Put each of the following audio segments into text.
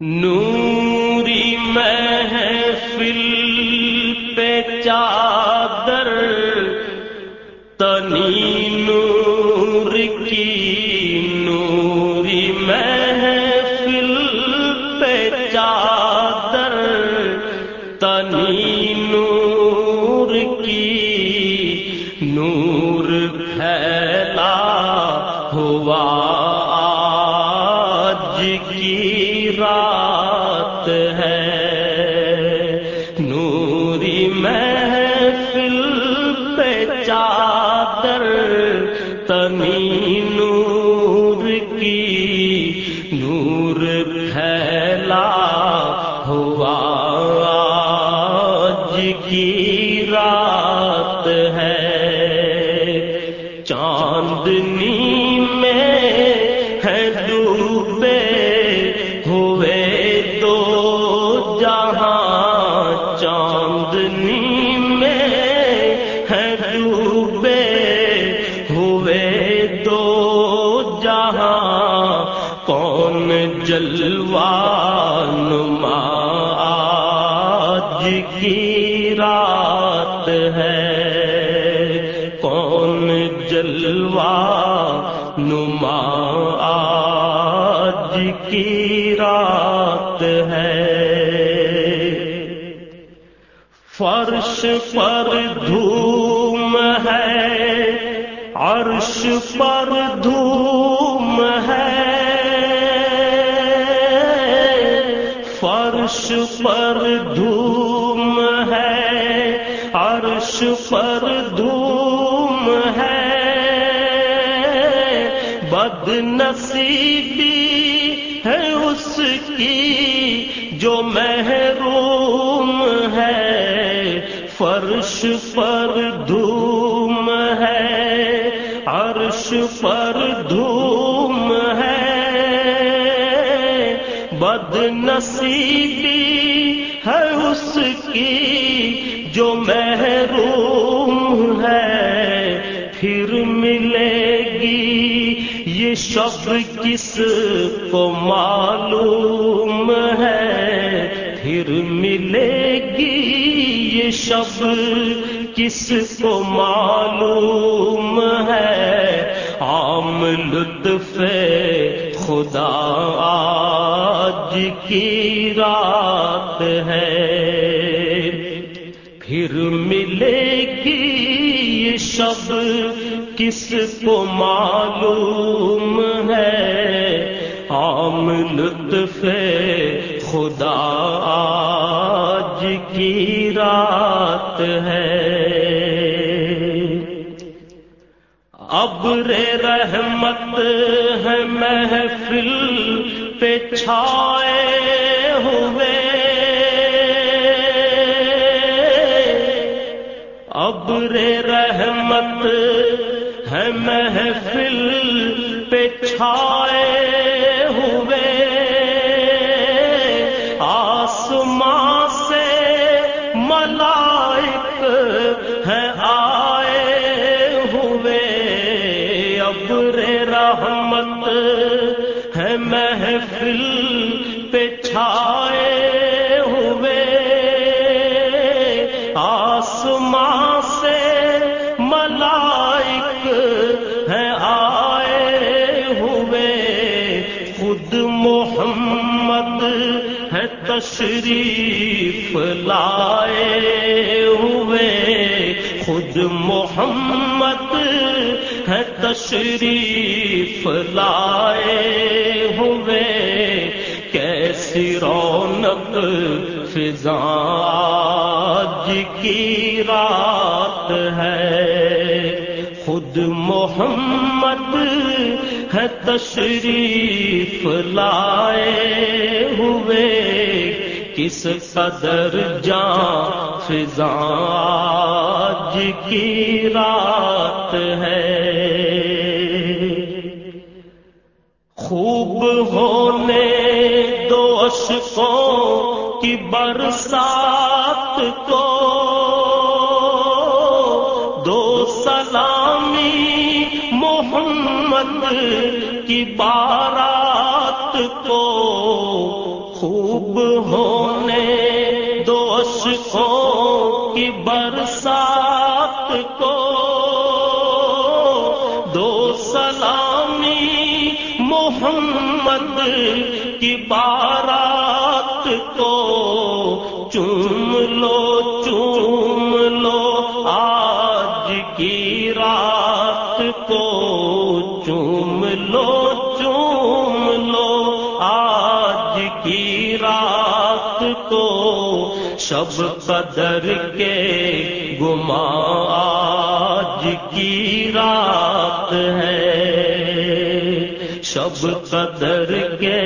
نوری محفل پہ چادر تنی نور کی نوری محفل پہ چادر تنی نور کی کی نور پھیلا ہوا آج کی رات ہے۔ چاندنی میں ہے ڈوبے ہوئے دو جہاں چاندنی جلوان آج کی رات ہے۔ کون جلوا نما آج کی رات ہے۔ فرش پر دھوم ہے، عرش پر دھوم فرش پر دھوم ہے، عرش پر دھوم ہے۔ بد نصیبی ہے اس کی جو محروم ہے۔ فرش پر دھوم ہے، عرش پر دھوم بد نصیبی ہے اس کی جو محروم ہے۔ پھر ملے گی یہ شب کس کو معلوم ہے۔ پھر ملے گی یہ شب کس کو معلوم ہے۔ عام لطف خدا آج کی رات ہے۔ پھر ملے گی یہ شب کس کو معلوم ہے؟ عام لطف خدا آج کی رات ہے۔ اب رے رحمت ہے محفل پہ چھائے ہوئے۔ اب رے رحمت ہے محفل پہ چھائے ہوئے۔ آسمان سے ملائک تشریف لائے ہوئے خود محمد ہے تشریف لائے ہوئے کیسی رونق فضا آج کی رات ہے خود محمد ہے تشریف لائے ہوئے کس قدر جان فضا آج کی رات ہے۔ خوب ہونے دو اشکوں کی برسات کو، دو سلامی محمد کی بارات کو خوب ہونے دو اشکوں کی برسات کو دو سلامی محمد کی بارات کو چوم لو چوم لو، آج کی رات کو شب قدر کے گما آج کی رات ہے۔ شب قدر کے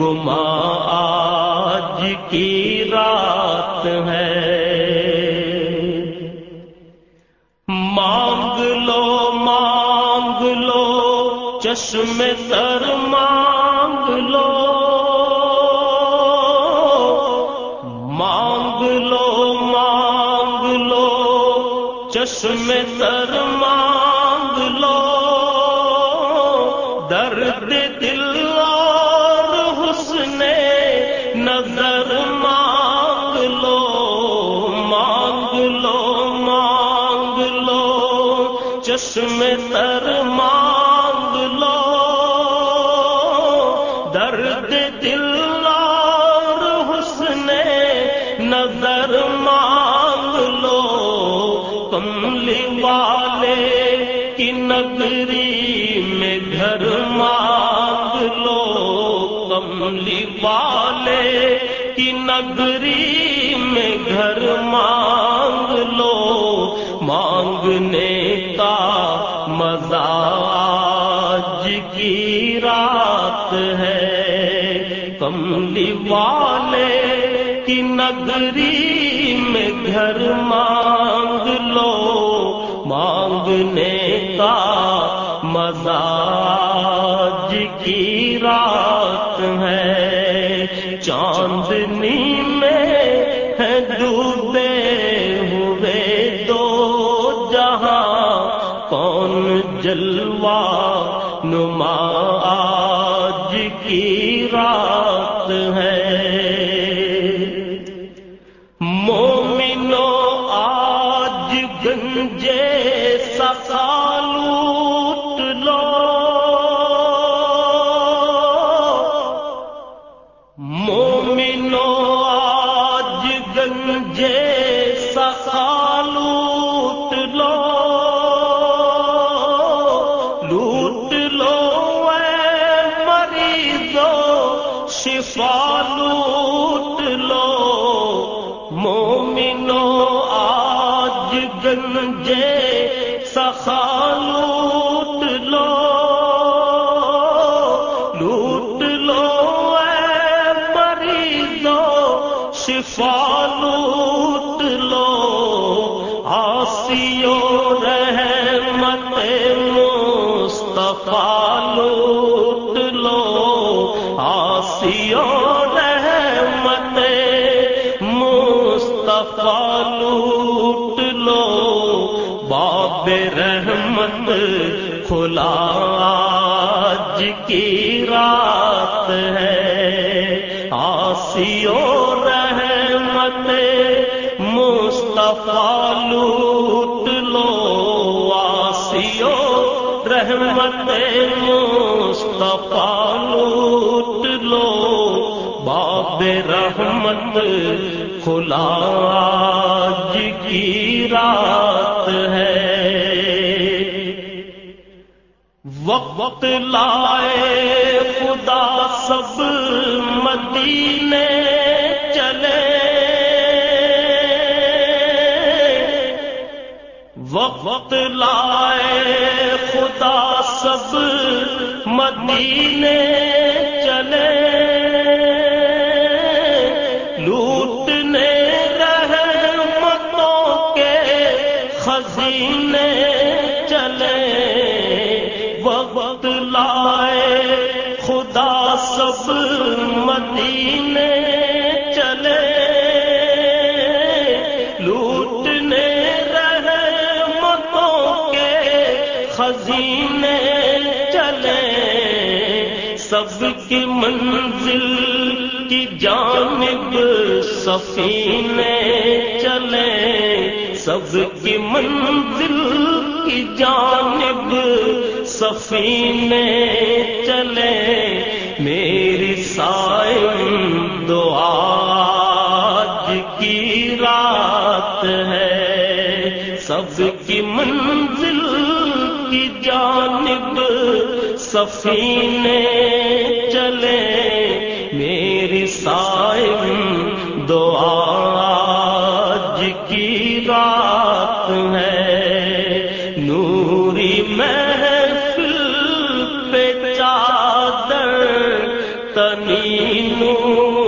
گما آج کی رات ہے۔ مانگ لو مانگ لو، چشم تر مانگ لو مانگ لو، چشم تر مانگ لو، درد دل اور حسن نظر مانگ لو مانگ لو مانگ لو، چشم تر مانگ کی نگری میں گھر مانگ لو، مانگنے کا مزہ آج کی رات ہے۔ کملی والے کی نگری میں گھر مانگ لو، مانگنے کا مزہ آج کی رات چاندنی میں ہے ڈوبے ہوئے دو جہاں کون جلوا نما آج کی رات ہے۔ سالوٹ لو لوٹ لو اے مریضو شفا لوٹ لو مومنو آج گنجے سخا لوٹ لو لوٹ لو اے مریضو شفا مصطفیٰ لوٹ لو۔ باب رحمت کھلا آج کی رات ہے۔ آسیو رحمت مصطفیٰ لوٹ لو۔ آسیو رحمت مصطفیٰ لوٹ لو۔ باب رحمت کھلا، آج کی رات ہے۔ وقت لائے خدا سب مدینے چلے۔ وقت لائے خدا سب مدینے خزینے چلے، وقت لائے، خدا سب مدینے چلے۔ لوٹنے رحمتوں کے خزینے چلے، سب کی منزل کی جانب سفینے چلے، سب کی منزل کی جانب سفینے چلے۔ میری سائن دعا کی رات ہے، سب کی منزل کی جانب سفینے چلے۔ سائم سائن دعا کی رات ہے۔ نوری محفل پہ چادر تنی نور